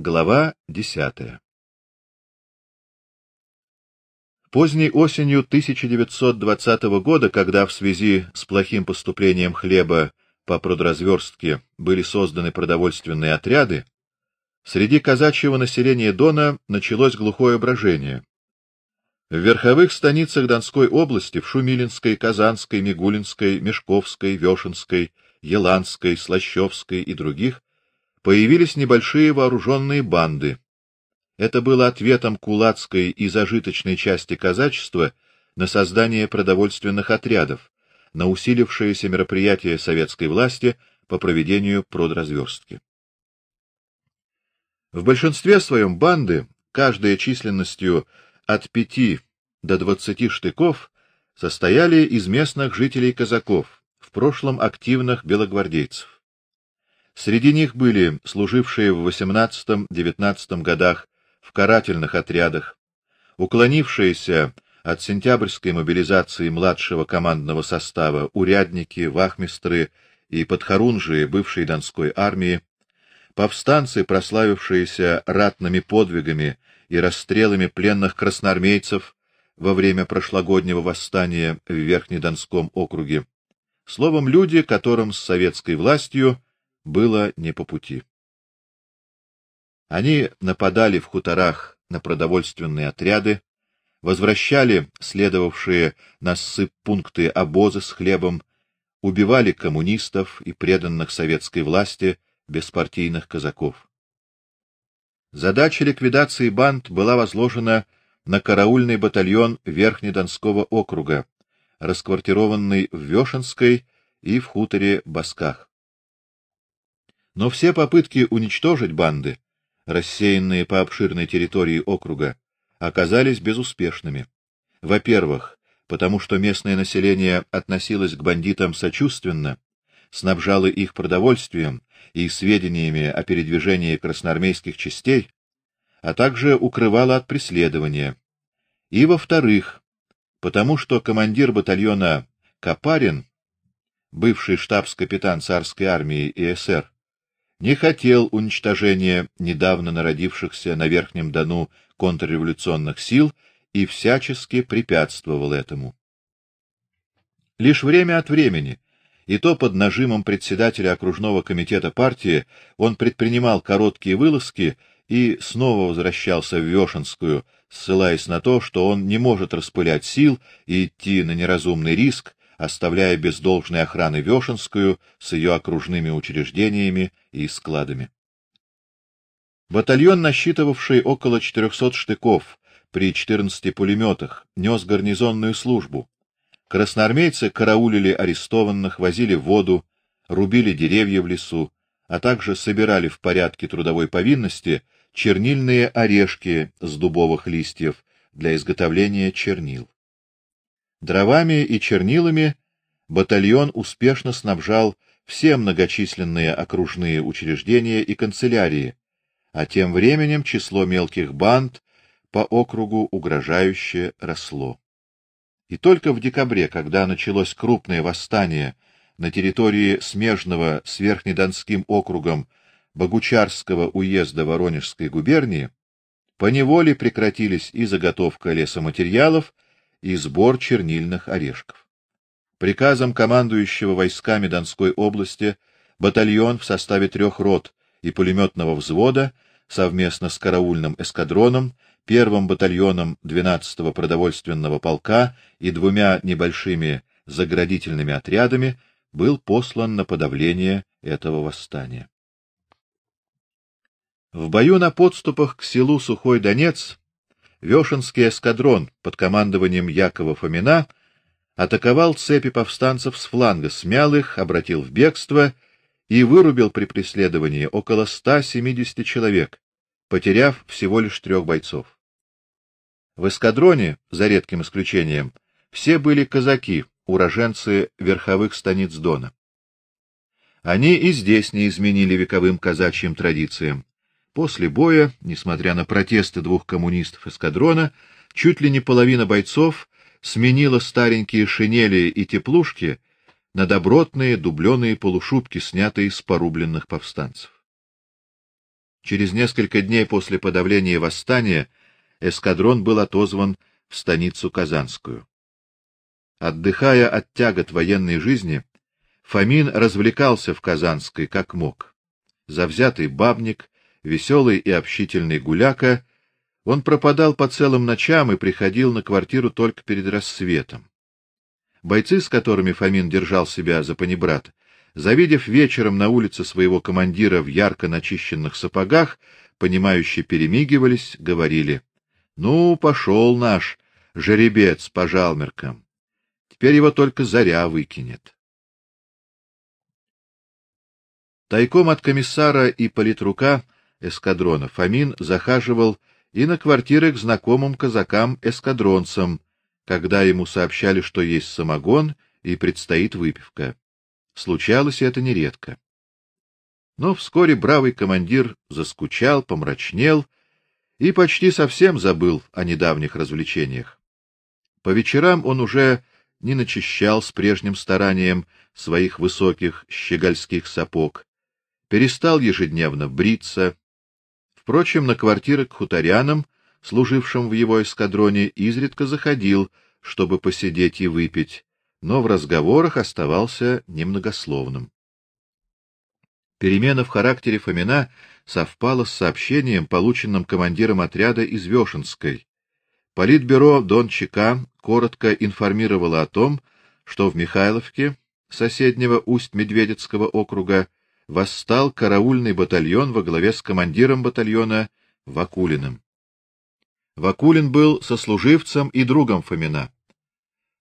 Глава десятая. Поздней осенью 1920 года, когда в связи с плохим поступлением хлеба по продразверстке были созданы продовольственные отряды, среди казачьего населения Дона началось глухое брожение. В верховых станицах Донской области, в Шумилинской, Казанской, Мигулинской, Мешковской, Вешенской, Еланской, Слащевской и других появились небольшие вооруженные банды. Это было ответом кулацкой и зажиточной части казачества на создание продовольственных отрядов, на усилившиеся мероприятия советской власти по проведению продразверстки. В большинстве своем банды, каждая численностью от пяти до двадцати штыков, состояли из местных жителей казаков, в прошлом активных белогвардейцев. Среди них были служившие в 18-19 годах в карательных отрядах, уклонившиеся от сентябрьской мобилизации младшего командного состава урядники, вахмистры и подхорунжие бывшей Донской армии, повстанцы, прославившиеся ратными подвигами и расстрелами пленных красноармейцев во время прошлогоднего восстания в Верхнедонском округе. Словом, люди, которым с советской властью было не по пути. Они нападали в хуторах на продовольственные отряды, возвращали следовавшие на ссып пункты обозы с хлебом, убивали коммунистов и преданных советской власти беспартийных казаков. Задача ликвидации банд была возложена на караульный батальон Верхнедонского округа, расквартированный в Вешенской и в хуторе Басках. Но все попытки уничтожить банды рассеянные по обширной территории округа, оказались безуспешными. Во-первых, потому что местное население относилось к бандитам сочувственно, снабжало их продовольствием и сведениями о передвижении красноармейских частей, а также укрывало от преследования. И во-вторых, потому что командир батальона Капарин, бывший штабс-капитан царской армии и СССР, не хотел уничтожения недавно народившихся на Верхнем Дону контрреволюционных сил и всячески препятствовал этому. Лишь время от времени, и то под нажимом председателя окружного комитета партии, он предпринимал короткие вылазки и снова возвращался в Вешенскую, ссылаясь на то, что он не может распылять сил и идти на неразумный риск, оставляя без должной охраны Вешенскую с ее окружными учреждениями и складами. Батальон, насчитывавший около 400 штыков при 14 пулеметах, нес гарнизонную службу. Красноармейцы караулили арестованных, возили воду, рубили деревья в лесу, а также собирали в порядке трудовой повинности чернильные орешки с дубовых листьев для изготовления чернил. Дровами и чернилами батальон успешно снабжал все многочисленные окружные учреждения и канцелярии, а тем временем число мелких банд по округу угрожающе росло. И только в декабре, когда началось крупное восстание на территории смежного с Верхнедонским округом Богучарского уезда Воронежской губернии, поневоле прекратились и заготовка лесоматериалов, и сбор чернильных орешков. Приказом командующего войсками Донской области батальон в составе трех рот и пулеметного взвода совместно с караульным эскадроном, первым батальоном 12-го продовольственного полка и двумя небольшими заградительными отрядами был послан на подавление этого восстания. В бою на подступах к селу Сухой Донец Вешенский эскадрон под командованием Якова Фомина атаковал цепи повстанцев с фланга, смял их, обратил в бегство и вырубил при преследовании около 170 человек, потеряв всего лишь трех бойцов. В эскадроне, за редким исключением, все были казаки, уроженцы верховых станиц Дона. Они и здесь не изменили вековым казачьим традициям. После боя, несмотря на протесты двух коммунистов эскадрона, чуть ли не половина бойцов сменила старенькие шинели и теплушки на добротные дубленые полушубки, снятые с порубленных повстанцев. Через несколько дней после подавления восстания эскадрон был отозван в станицу Казанскую. Отдыхая от тягот военной жизни, Фомин развлекался в Казанской как мог. Завзятый бабник, веселый и общительный гуляка, он пропадал по целым ночам и приходил на квартиру только перед рассветом. Бойцы, с которыми Фомин держал себя за панибрата, завидев вечером на улице своего командира в ярко начищенных сапогах, понимающе перемигивались, говорили: "Ну, пошел наш жеребец по жалмеркам. Теперь его только заря выкинет". Тайком от комиссара и политрука эскадрона Фомин захаживал и на квартиры к знакомым казакам-эскадронцам, когда ему сообщали, что есть самогон и предстоит выпивка. Случалось это нередко. Но вскоре бравый командир заскучал, помрачнел и почти совсем забыл о недавних развлечениях. По вечерам он уже не начищал с прежним старанием своих высоких щегольских сапог, перестал ежедневно бриться, Впрочем, на квартиры к хуторянам, служившим в его эскадроне, изредка заходил, чтобы посидеть и выпить, но в разговорах оставался немногословным. Перемена в характере Фомина совпала с сообщением, полученным командиром отряда из Вешенской. Политбюро Дон Чека коротко информировало о том, что в Михайловке, соседнего Усть-Медведецкого округа, восстал караульный батальон во главе с командиром батальона Вакулиным. Вакулин был сослуживцем и другом Фомина.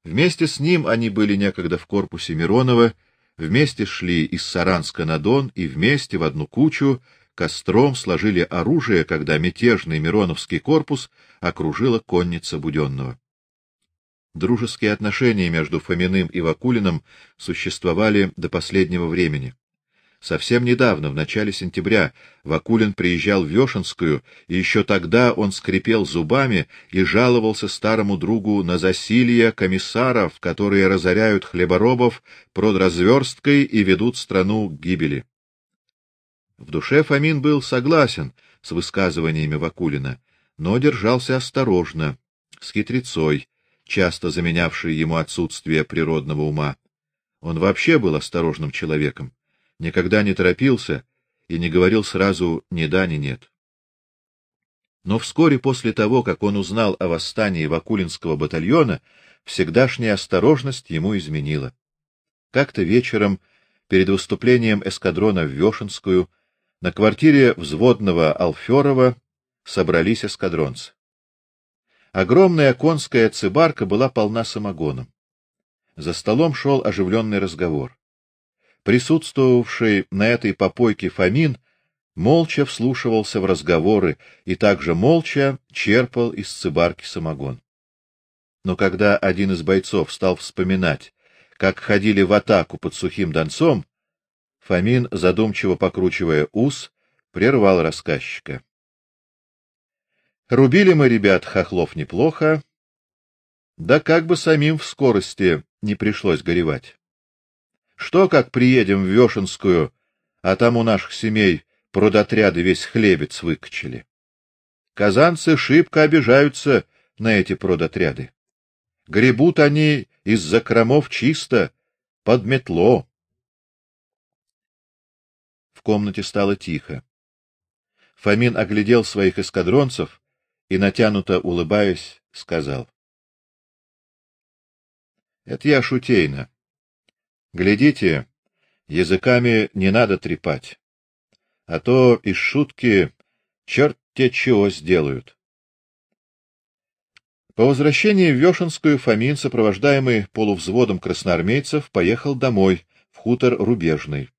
Вместе с ним они были некогда в корпусе Миронова, вместе шли из Саранска на Дон и вместе в одну кучу костром сложили оружие, когда мятежный Мироновский корпус окружила конница Буденного. Дружеские отношения между Фоминым и Вакулиным существовали до последнего времени. Совсем недавно, в начале сентября, Вакулин приезжал в Вешенскую, и еще тогда он скрипел зубами и жаловался старому другу на засилье комиссаров, которые разоряют хлеборобов продразверсткой и ведут страну к гибели. В душе Фомин был согласен с высказываниями Вакулина, но держался осторожно, с хитрецой, часто заменявшей ему отсутствие природного ума. Он вообще был осторожным человеком никогда не торопился и не говорил сразу ни да, ни нет. Но вскоре после того, как он узнал о восстании Вакулинского батальона, всегдашняя осторожность ему изменила. Как-то вечером, перед выступлением эскадрона в Вешенскую, на квартире взводного Алферова собрались эскадронцы. Огромная конская цибарка была полна самогоном. За столом шел оживленный разговор. Присутствовавший на этой попойке Фомин молча вслушивался в разговоры и также молча черпал из цыбарки самогон. Но когда один из бойцов стал вспоминать, как ходили в атаку под сухим донцом, Фомин, задумчиво покручивая ус, прервал рассказчика. Рубили мы, ребят, хохлов неплохо, да как бы самим в скорости не пришлось горевать. Что, как приедем в Вешенскую, а там у наших семей продотряды весь хлебец выкачали. Казанцы шибко обижаются на эти продотряды. Гребут они из закромов чисто, под метло. В комнате стало тихо. Фомин оглядел своих эскадронцев и натянуто улыбаясь сказал: "Это я шутейно. Глядите, языками не надо трепать, а то из шутки черт те чего сделают. По возвращении в Вешенскую Фомин, сопровождаемый полувзводом красноармейцев, поехал домой, в хутор Рубежный.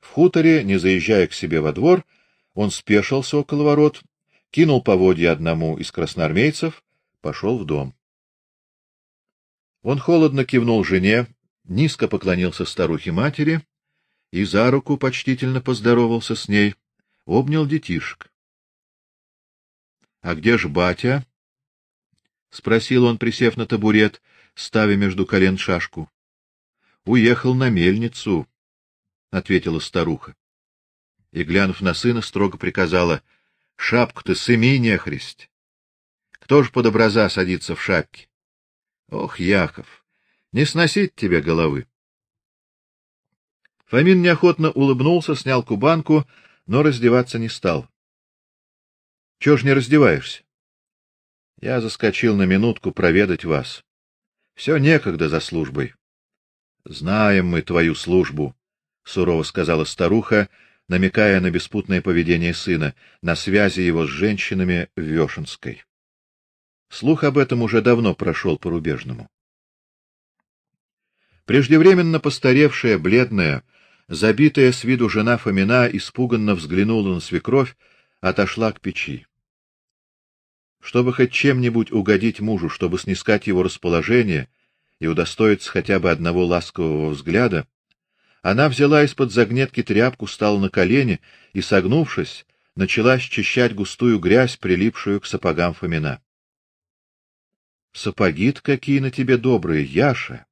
В хуторе, не заезжая к себе во двор, он спешился около ворот, кинул поводья одному из красноармейцев, пошел в дом. Он холодно кивнул жене, низко поклонился старухе-матери и за руку почтительно поздоровался с ней, обнял детишек. — А где ж батя? — спросил он, присев на табурет, ставя между колен шашку. — Уехал на мельницу, — ответила старуха. и, глянув на сына, строго приказала: "Шапку ты сыми, нехрист. Кто ж под образа садится в шапке? Ох, Яков, не сносить тебе головы". Фомин неохотно улыбнулся, снял кубанку, но раздеваться не стал. Чего ж не раздеваешься? Я заскочил на минутку проведать вас. Все некогда за службой. Знаем мы твою службу, сурово сказала старуха, намекая на беспутное поведение сына, на связи его с женщинами в Вешенской. Слух об этом уже давно прошел по рубежному. Преждевременно постаревшая, бледная, забитая с виду жена Фомина испуганно взглянула на свекровь, отошла к печи. Чтобы хоть чем-нибудь угодить мужу, чтобы снискать его расположение и удостоиться хотя бы одного ласкового взгляда, она взяла из-под загнетки тряпку, стала на колени и, согнувшись, начала счищать густую грязь, прилипшую к сапогам Фомина. Сапоги-то какие на тебе добрые, Яша.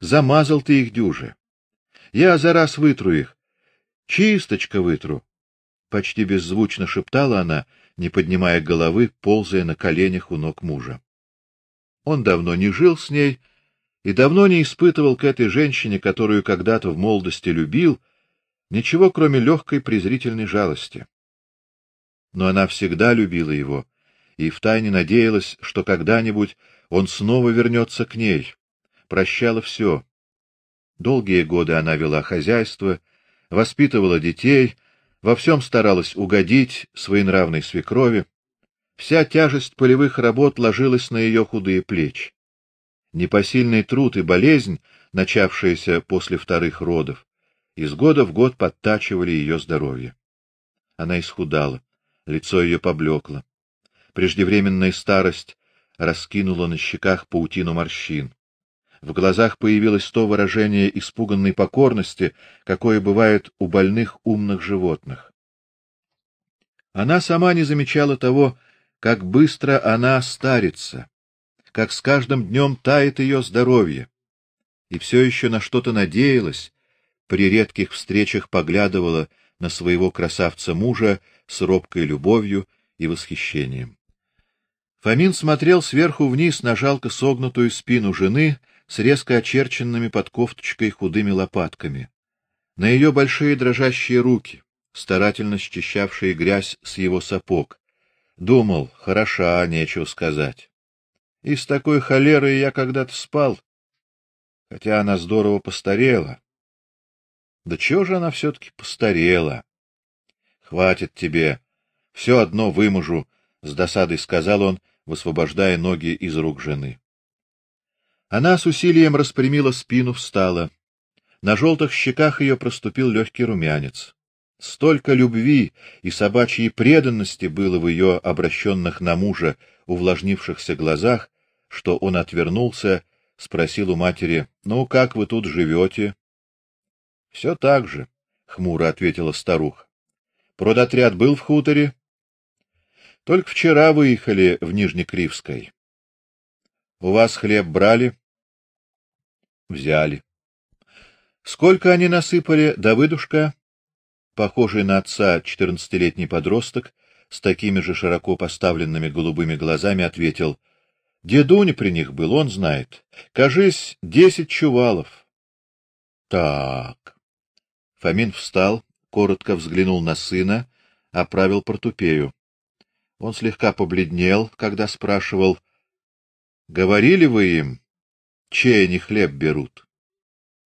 Замазал ты их дюже. Я за раз вытру их. Чисточка вытру. Почти беззвучно шептала она, не поднимая головы, ползая на коленях у ног мужа. Он давно не жил с ней и давно не испытывал к этой женщине, которую когда-то в молодости любил, ничего, кроме легкой презрительной жалости. Но она всегда любила его и втайне надеялась, что когда-нибудь он снова вернется к ней. Прощала все. Долгие годы она вела хозяйство, воспитывала детей, во всем старалась угодить своей нравной свекрови. Вся тяжесть полевых работ ложилась на ее худые плечи. Непосильный труд и болезнь, начавшиеся после вторых родов, из года в год подтачивали ее здоровье. Она исхудала, лицо ее поблекло. Преждевременная старость раскинула на щеках паутину морщин. В глазах появилось то выражение испуганной покорности, какое бывает у больных умных животных. Она сама не замечала того, как быстро она старится, как с каждым днем тает ее здоровье, и все еще на что-то надеялась, при редких встречах поглядывала на своего красавца мужа с робкой любовью и восхищением. Фомин смотрел сверху вниз на жалко согнутую спину жены с резко очерченными под кофточкой худыми лопатками, на ее большие дрожащие руки, старательно счищавшие грязь с его сапог. Думал, хороша, нечего сказать. И с такой холерой я когда-то спал, хотя она здорово постарела. Да чего же она все таки постарела? Хватит тебе, все одно вымужу, с досадой сказал он, высвобождая ноги из рук жены. Она с усилием распрямила спину, встала. На желтых щеках ее проступил легкий румянец. Столько любви и собачьей преданности было в ее обращенных на мужа увлажнившихся глазах, что он отвернулся, спросил у матери: "Ну как вы тут живете?» «Все так же", хмуро ответила старуха. "Продотряд был в хуторе. Только вчера выехали в Нижнекривской. У вас хлеб брали? Взяли. Сколько они насыпали, Давыдушка, похожий на отца четырнадцатилетний подросток, с такими же широко поставленными голубыми глазами ответил: "Дедуня при них был, он знает. Кажись, десять чувалов". Так. Фомин встал, коротко взглянул на сына, оправил портупею. Он слегка побледнел, когда спрашивал: Говорили вы им, чей они хлеб берут?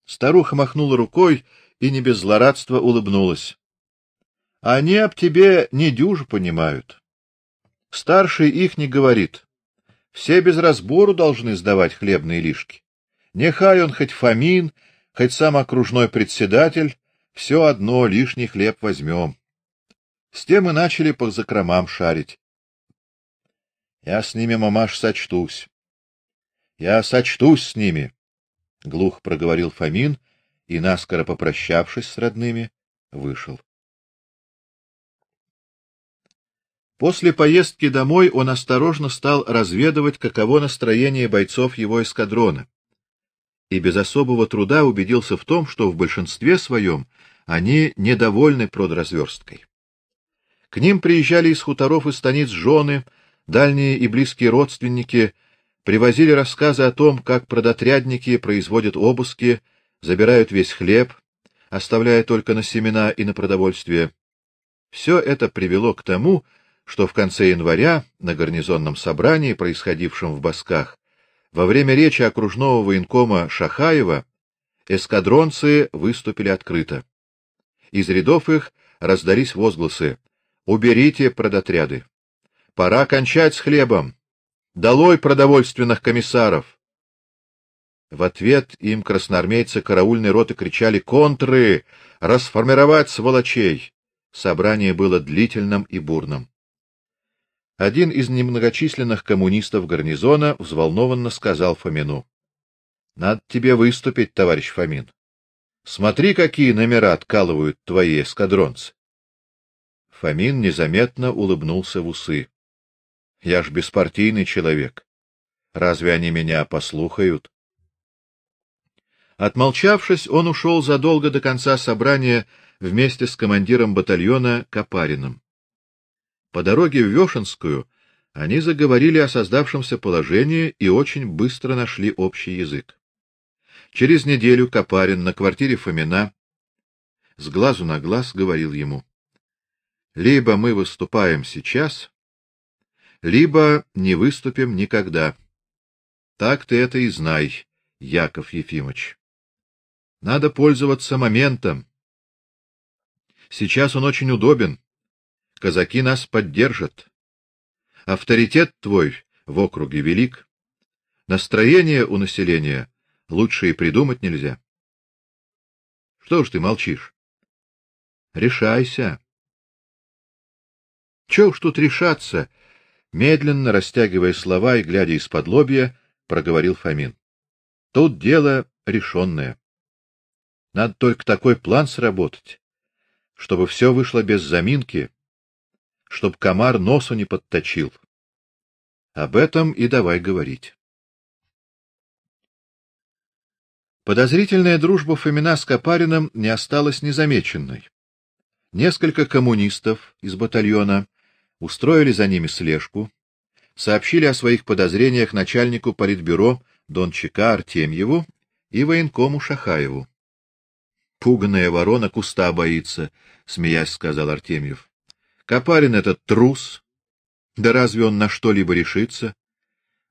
Старуха махнула рукой и не без злорадства улыбнулась. Они об тебе не дюже понимают. Старший их не говорит. Все без разбору должны сдавать хлебные лишки. Нехай он хоть Фомин, хоть сам окружной председатель, все одно лишний хлеб возьмем. С тем и начали по закромам шарить. Я с ними, мамаш, сочтусь. Я сочтусь с ними, глух проговорил Фомин и наскоро попрощавшись с родными, вышел. После поездки домой он осторожно стал разведывать, каково настроение бойцов его эскадрона. И без особого труда убедился в том, что в большинстве своем Они недовольны продразверсткой. К ним приезжали из хуторов и станиц жены, дальние и близкие родственники, привозили рассказы о том, как продотрядники производят обыски, забирают весь хлеб, оставляя только на семена и на продовольствие. Все это привело к тому, что в конце января на гарнизонном собрании, происходившем в Басках, во время речи окружного военкома Шахаева эскадронцы выступили открыто. Из рядов их раздались возгласы: "Уберите продотряды! Пора кончать с хлебом! Долой продовольственных комиссаров!" В ответ им красноармейцы караульной роты кричали: "Контры! Расформировать сволочей!" Собрание было длительным и бурным. Один из немногочисленных коммунистов гарнизона взволнованно сказал Фомину: "Надо тебе выступить, товарищ Фомин. Смотри, какие номера откалывают твои эскадронцы". Фомин незаметно улыбнулся в усы. "Я ж беспартийный человек. Разве они меня послухают?" Отмолчавшись, он ушел задолго до конца собрания вместе с командиром батальона Капариным. По дороге в Вешенскую они заговорили о создавшемся положении и очень быстро нашли общий язык. Через неделю Капарин на квартире Фомина с глазу на глаз говорил ему: либо мы выступаем сейчас, либо не выступим никогда. Так ты это и знай, Яков Ефимович. Надо пользоваться моментом. Сейчас он очень удобен. Казаки нас поддержат. Авторитет твой в округе велик. Настроение у населения лучше и придумать нельзя. Что ж ты молчишь? Решайся. Что уж тут решаться? Медленно растягивая слова и глядя из-под лобья, проговорил Фомин. Тут дело решенное. Надо только такой план сработать, чтобы все вышло без заминки, чтоб комар носу не подточил. Об этом и давай говорить. Подозрительная дружба Фомина с Копариным не осталась незамеченной. Несколько коммунистов из батальона устроили за ними слежку, сообщили о своих подозрениях начальнику политбюро Дончика Артемьеву и военкому Шахаеву. Пуганая ворона куста боится, смеясь сказал Артемьев. Копарин этот трус. Да разве он на что-либо решится?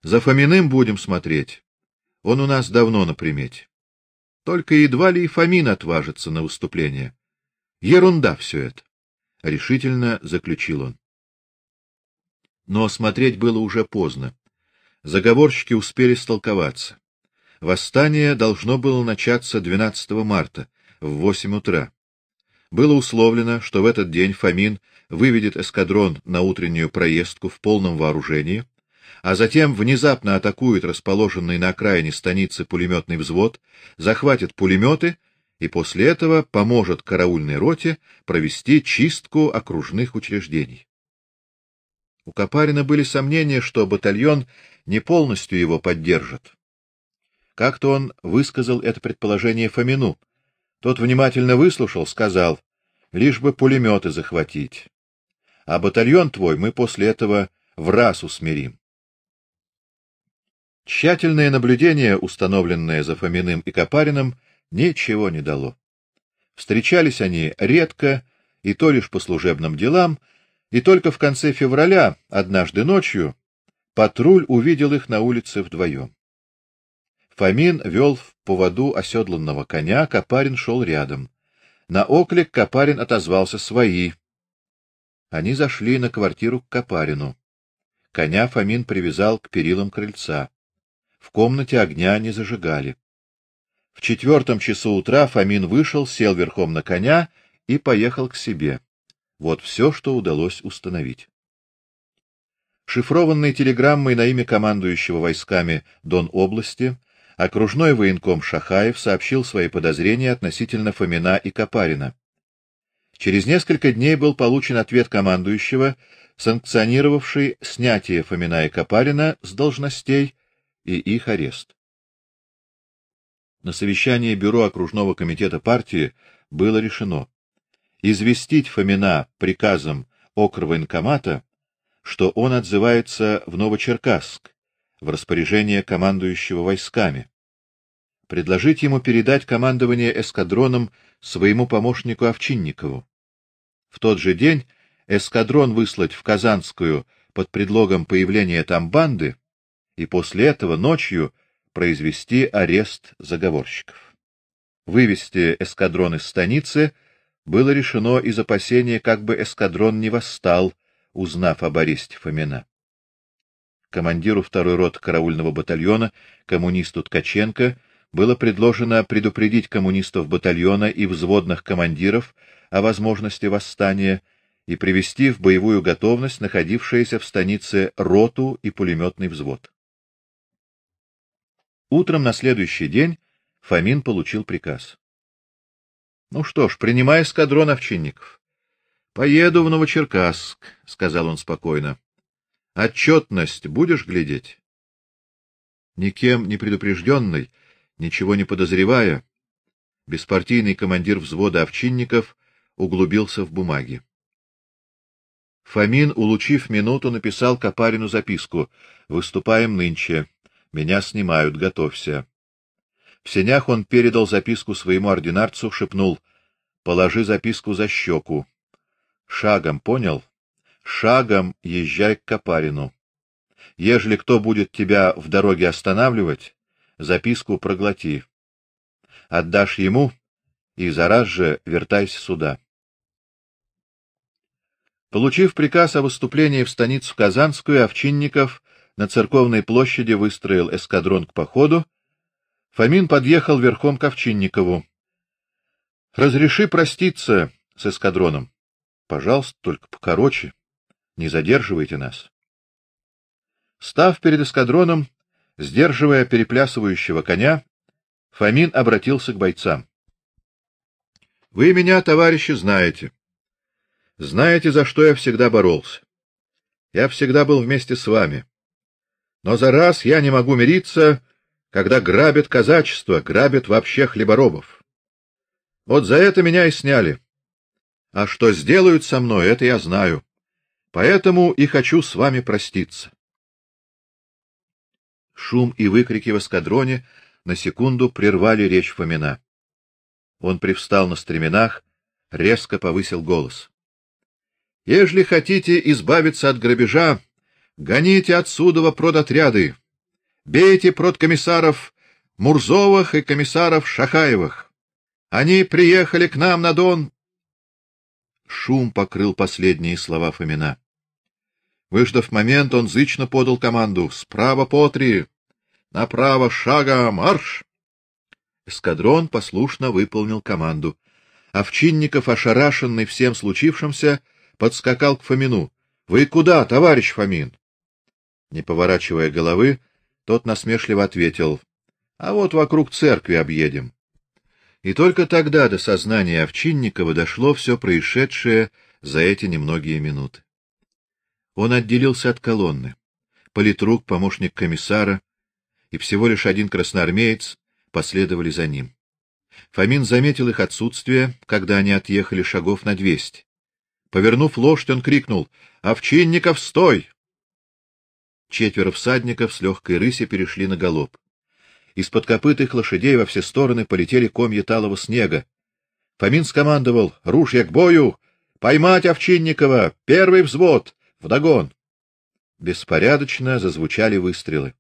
За Фоминым будем смотреть. Он у нас давно на примете. Только едва ли и Фомин отважится на выступление. Ерунда все это, решительно заключил он. Но смотреть было уже поздно. Заговорщики успели столковаться. Восстание должно было начаться 12 марта, в восемь утра. Было условлено, что в этот день Фомин выведет эскадрон на утреннюю проездку в полном вооружении, а затем внезапно атакует расположенный на окраине станицы пулеметный взвод, захватит пулеметы и после этого поможет караульной роте провести чистку окружных учреждений. У Копарина были сомнения, что батальон не полностью его поддержит. Как-то он высказал это предположение Фомину, тот внимательно выслушал, сказал: "Лишь бы пулеметы захватить. А батальон твой мы после этого в раз усмирим". Тщательное наблюдение, установленное за Фоминым и Копариным, ничего не дало. Встречались они редко, и то лишь по служебным делам, и только в конце февраля, однажды ночью, патруль увидел их на улице вдвоем. Фомин вел в поводу оседланного коня, Копарин шел рядом. На оклик Копарин отозвался свои. Они зашли на квартиру к Копарину. Коня Фомин привязал к перилам крыльца. В комнате огня не зажигали. В четвертом часу утра Фомин вышел, сел верхом на коня и поехал к себе. Вот все, что удалось установить. Шифрованной телеграммой на имя командующего войсками Дон области окружной военком Шахаев сообщил свои подозрения относительно Фомина и Копарина. Через несколько дней был получен ответ командующего, санкционировавший снятие Фомина и Копарина с должностей и их арест. На совещании бюро окружного комитета партии было решено известить Фомина приказом окрвоенкомата, что он отзывается в Новочеркасск, в распоряжение командующего войсками. Предложить ему передать командование эскадроном своему помощнику Овчинникову. В тот же день эскадрон выслать в Казанскую под предлогом появления там банды и после этого ночью произвести арест заговорщиков. Вывести эскадрон из станицы было решено из опасения, как бы эскадрон не восстал, узнав об аресте Фомина. Командиру второй роты караульного батальона, коммунисту Ткаченко, было предложено предупредить коммунистов батальона и взводных командиров о возможности восстания и привести в боевую готовность находившиеся в станице роту и пулеметный взвод. Утром на следующий день Фомин получил приказ. Ну что ж, принимай эскадрон овчинников. Поеду в Новочеркасск, сказал он спокойно. Отчетность будешь глядеть? Никем не предупрежденный, ничего не подозревая, беспартийный командир взвода овчинников углубился в бумаги. Фомин, улучив минуту, написал Капарину записку: "Выступаем нынче. Меня снимают, готовься". В сенях он передал записку своему ординарцу, шепнул: "Положи записку за щеку. Шагом, понял? Шагом езжай к Капарину. Ежели кто будет тебя в дороге останавливать, записку проглоти. Отдашь ему и зараз же вертайся сюда". Получив приказ о выступлении в станицу Казанскую, Овчинников на церковной площади выстроил эскадрон к походу Фомин подъехал верхом к Овчинникову. Разреши проститься с эскадроном. Пожалуйста, только покороче. Не задерживайте нас. Став перед эскадроном, сдерживая переплясывающего коня, Фомин обратился к бойцам. Вы меня, товарищи, знаете. Знаете, за что я всегда боролся. Я всегда был вместе с вами. Но за раз я не могу мириться когда грабят казачество, грабят вообще хлеборобов. Вот за это меня и сняли. А что сделают со мной, это я знаю. Поэтому и хочу с вами проститься. Шум и выкрики в эскадроне на секунду прервали речь Фомина. Он привстал на стременах, резко повысил голос. Ежели хотите избавиться от грабежа, гоните отсюда во продотряды. Бейте продкомиссаров Мурзовых и комиссаров Шахаевых. Они приехали к нам на Дон. Шум покрыл последние слова Фомина. Выждав момент, он зычно подал команду: "Справа по три, направо шага марш!" Эскадрон послушно выполнил команду. Овчинников, ошарашенный всем случившимся, подскакал к Фомину. "Вы куда, товарищ Фомин?" Не поворачивая головы, тот насмешливо ответил: "А вот вокруг церкви объедем". И только тогда до сознания Овчинникова дошло все происшедшее за эти немногие минуты. Он отделился от колонны. Политрук, помощник комиссара и всего лишь один красноармеец последовали за ним. Фомин заметил их отсутствие, когда они отъехали шагов на двести. Повернув лошадь, он крикнул: "Овчинников, стой!" Четверо всадников с легкой рыси перешли на галоп. Из-под копыт их лошадей во все стороны полетели комья талого снега. Фомин скомандовал: "Ружья к бою! Поймать Овчинникова! Первый взвод! Вдогон!" Беспорядочно зазвучали выстрелы.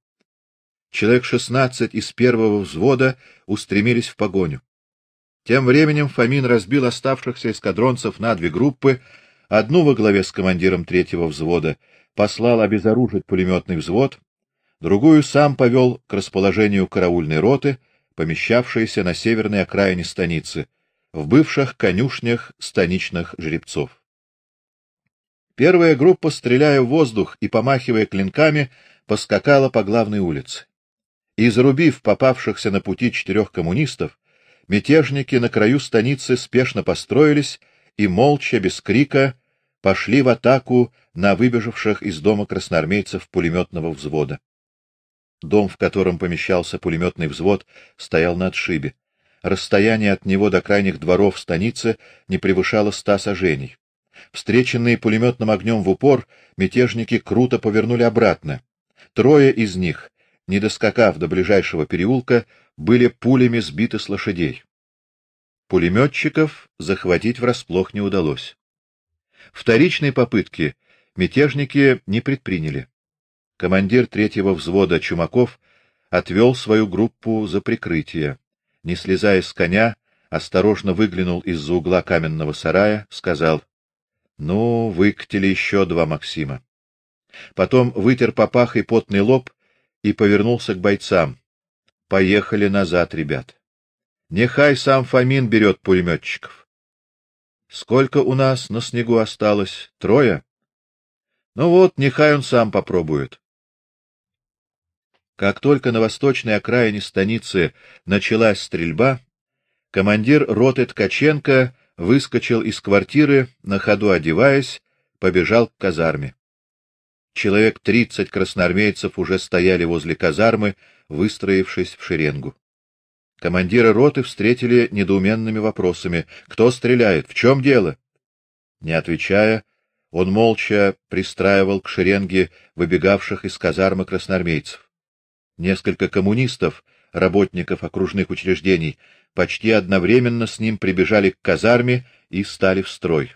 Человек шестнадцать из первого взвода устремились в погоню. Тем временем Фомин разбил оставшихся эскадронцев на две группы, одну во главе с командиром третьего взвода послал обезоружить пулеметный взвод, другую сам повел к расположению караульной роты, помещавшейся на северной окраине станицы, в бывших конюшнях станичных жребцов. Первая группа, стреляя в воздух и помахивая клинками, поскакала по главной улице. И зарубив попавшихся на пути четырех коммунистов, мятежники на краю станицы спешно построились и молча без крика пошли в атаку на выбежавших из дома красноармейцев пулеметного взвода. Дом, в котором помещался пулеметный взвод, стоял на отшибе. Расстояние от него до крайних дворов станицы не превышало ста саженей. Встреченные пулеметным огнем в упор, мятежники круто повернули обратно. Трое из них, не доскакав до ближайшего переулка, были пулями сбиты с лошадей. Пулеметчиков захватить врасплох не удалось. Вторичной попытки мятежники не предприняли. Командир третьего взвода Чумаков отвел свою группу за прикрытие не слезая с коня, осторожно выглянул из-за угла каменного сарая, сказал: "Ну, выкатили еще два Максима". Потом вытер попахой потный лоб и повернулся к бойцам. Поехали назад, ребят. Нехай сам Фомин берет пулеметчиков. Сколько у нас на снегу осталось? Трое. Ну вот, нехай он сам попробует. Как только на восточной окраине станицы началась стрельба, командир роты Ткаченко выскочил из квартиры, на ходу одеваясь, побежал к казарме. Человек тридцать красноармейцев уже стояли возле казармы, выстроившись в шеренгу. Командиры роты встретили недоуменными вопросами: кто стреляет, в чем дело? Не отвечая, он молча пристраивал к шеренге выбегавших из казармы красноармейцев. Несколько коммунистов, работников окружных учреждений, почти одновременно с ним прибежали к казарме и стали в строй.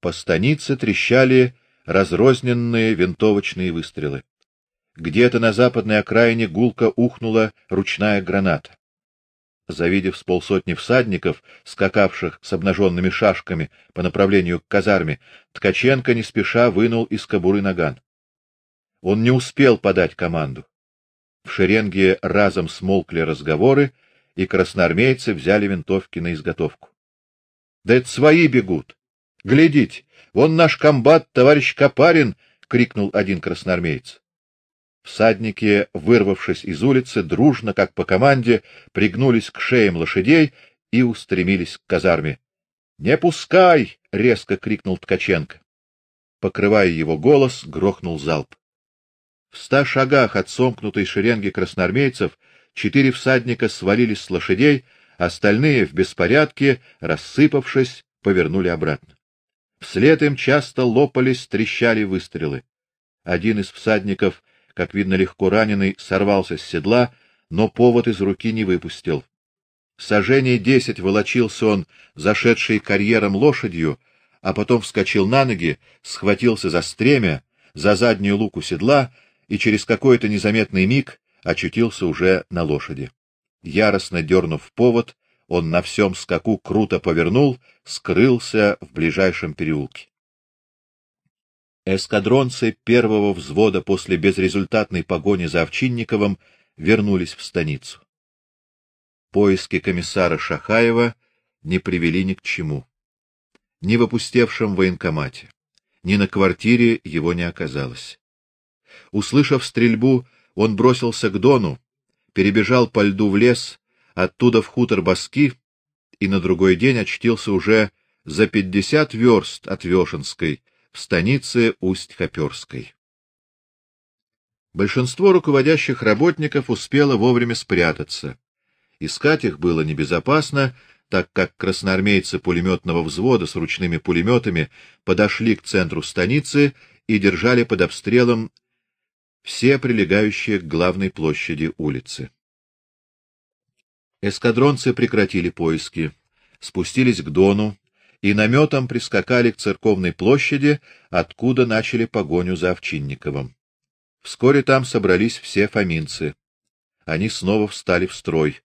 По станице трещали разрозненные винтовочные выстрелы. Где-то на западной окраине гулко ухнула ручная граната. Завидев с полсотни всадников, скакавших с обнаженными шашками по направлению к казарме, Ткаченко не спеша вынул из кобуры наган. Он не успел подать команду. В шеренге разом смолкли разговоры, и красноармейцы взяли винтовки на изготовку. Да это свои бегут. Глядите, вон наш комбат, товарищ Капарин, крикнул один красноармеец. Всадники, вырвавшись из улицы, дружно, как по команде, пригнулись к шеям лошадей и устремились к казарме. "Не пускай!" резко крикнул Ткаченко. Покрывая его голос, грохнул залп. В ста шагах от сомкнутой шеренги красноармейцев четыре всадника свалились с лошадей, остальные в беспорядке, рассыпавшись, повернули обратно. Вслед им часто лопались, трещали выстрелы. Один из всадников, как видно легко раненый, сорвался с седла, но повод из руки не выпустил. Сожжений десять волочился он, зашедший карьером лошадью, а потом вскочил на ноги, схватился за стремя, за заднюю луку седла и через какой-то незаметный миг очутился уже на лошади. Яростно дернув повод, он на всем скаку круто повернул, скрылся в ближайшем переулке. Эскадронцы первого взвода после безрезультатной погони за Овчинниковым вернулись в станицу. Поиски комиссара Шахаева не привели ни к чему. Ни в опустевшем военкомате, ни на квартире его не оказалось. Услышав стрельбу, он бросился к Дону, перебежал по льду в лес, оттуда в хутор Баски и на другой день очтился уже за пятьдесят верст от Вешенской, в станице Усть-Хоперской. Большинство руководящих работников успело вовремя спрятаться. Искать их было небезопасно, так как красноармейцы пулеметного взвода с ручными пулеметами подошли к центру станицы и держали под обстрелом все прилегающие к главной площади улицы. Эскадронцы прекратили поиски, спустились к Дону и наметом прискакали к церковной площади, откуда начали погоню за Овчинниковым. Вскоре там собрались все фаминцы. Они снова встали в строй.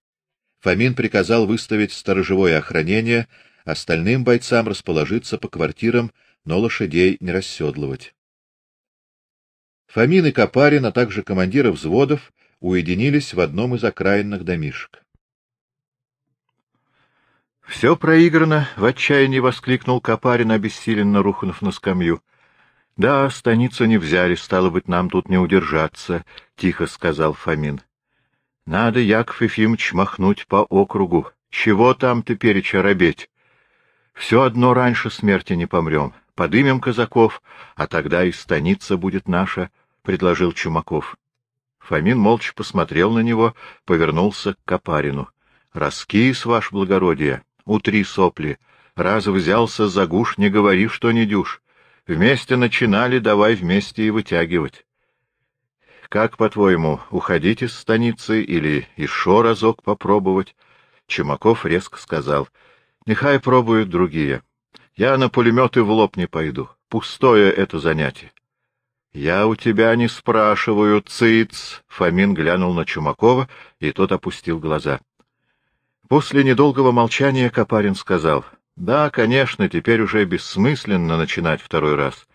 Фомин приказал выставить сторожевое охранение, остальным бойцам расположиться по квартирам, но лошадей не расседлывать. Фомин и Копарин, а также командиры взводов уединились в одном из окраинных домишек. Все проиграно, в отчаянии воскликнул Копарин, обессиленно рухнув на скамью. Да, станицу не взяли, стало быть, нам тут не удержаться, тихо сказал Фомин. Надо, Яков Ефимович, махнуть по округу. Чего там теперь робеть? Все одно раньше смерти не помрем. Подымем казаков, а тогда и станица будет наша. — предложил Чумаков. Фомин молча посмотрел на него, повернулся к Копарину. Раскис, ваше благородие, утри сопли. Раз взялся за гуш, не говори, что не дюшь. Вместе начинали, давай вместе и вытягивать. Как, по-твоему, уходить из станицы или еще разок попробовать? Чумаков резко сказал. — Нехай пробуют другие. Я на пулеметы в лоб не пойду. Пустое это занятие. — Я у тебя не спрашиваю, циц! — Фомин глянул на Чумакова, и тот опустил глаза. После недолгого молчания Капарин сказал. — Да, конечно, теперь уже бессмысленно начинать второй раз.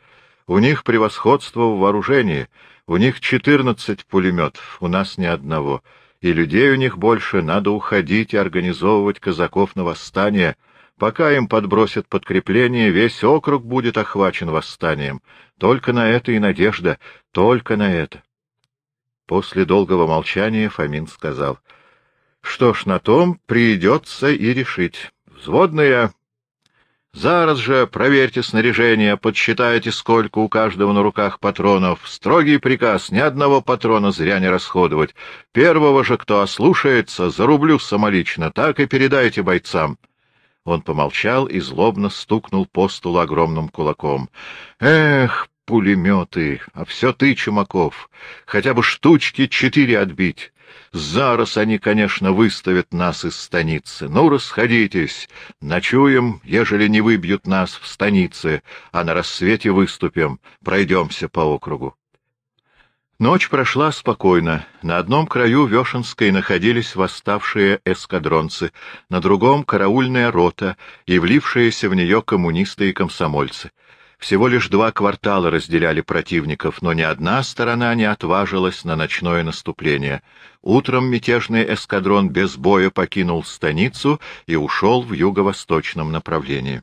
У них превосходство в вооружении, у них четырнадцать пулеметов, у нас ни одного. И людей у них больше, надо уходить и организовывать казаков на восстание. Пока им подбросят подкрепление, весь округ будет охвачен восстанием. Только на это и надежда, только на это. После долгого молчания Фомин сказал. — Что ж, на том придется и решить. Взводные, Зараз же проверьте снаряжение, подсчитайте, сколько у каждого на руках патронов. Строгий приказ — ни одного патрона зря не расходовать. Первого же, кто ослушается, зарублю самолично, так и передайте бойцам. Он помолчал и злобно стукнул по столу огромным кулаком. — Эх, пулеметы! А все ты, Чумаков! Хотя бы штучки четыре отбить! Зараз они, конечно, выставят нас из станицы. Ну, расходитесь. Ночуем, ежели не выбьют нас в станице, а на рассвете выступим, пройдемся по округу. Ночь прошла спокойно. На одном краю Вешенской находились восставшие эскадронцы, на другом — караульная рота и влившиеся в нее коммунисты и комсомольцы. Всего лишь два квартала разделяли противников, но ни одна сторона не отважилась на ночное наступление. Утром мятежный эскадрон без боя покинул станицу и ушел в юго-восточном направлении.